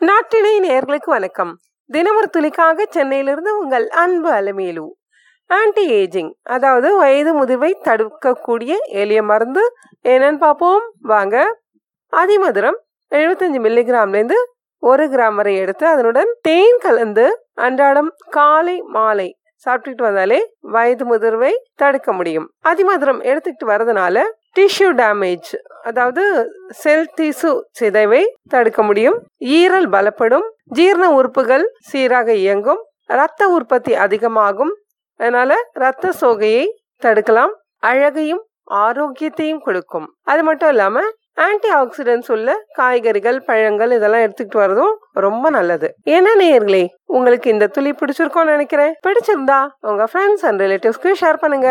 நாட்டினை நேர்களுக்கு வணக்கம். தினமொரு துளிக்காக சென்னையிலிருந்து உங்கள் அன்பு அலமேலு. ஆன்டி ஏஜிங் அதாவது வயது முதிர்வை தடுக்கக்கூடிய எளிய மருந்து என்னன்னு பார்ப்போம். வாங்க. அதிமதுரம் எழுபத்தஞ்சு மில்லிகிராம்லேருந்து ஒரு கிராம் வரை எடுத்து அதனுடன் தேன் கலந்து அன்றாடம் காலை மாலை சாப்பிட்டுட்டு வந்தாலே வயது முதிர்வை தடுக்க முடியும். அதிமதுரம் எடுத்துக்கிட்டு வரதுனால டிஷ்யூ டேமேஜ் அதாவது செல் திசு சிதைவை தடுக்க முடியும். ஈரல் பலப்படும் ஜீரண உறுப்புகள் சீராக இயங்கும் இரத்த உற்பத்தி அதிகமாகும். அதனால இரத்த சோகையை தடுக்கலாம். அழகையும் ஆரோக்கியத்தையும் கொடுக்கும். அது மட்டும் இல்லாம ஆன்டி ஆக்சிடென்ட்ஸ் உள்ள காய்கறிகள் பழங்கள் இதெல்லாம் எடுத்துக்கிட்டு வரதும் ரொம்ப நல்லது. என்ன நேயர்களே உங்களுக்கு இந்த துளி பிடிச்சிருக்கோம்னு நினைக்கிறேன். பிடிச்சிருந்தா உங்க ஃப்ரெண்ட்ஸ் அண்ட் ரிலேட்டிவ்ஸ்க்கு ஷேர் பண்ணுங்க.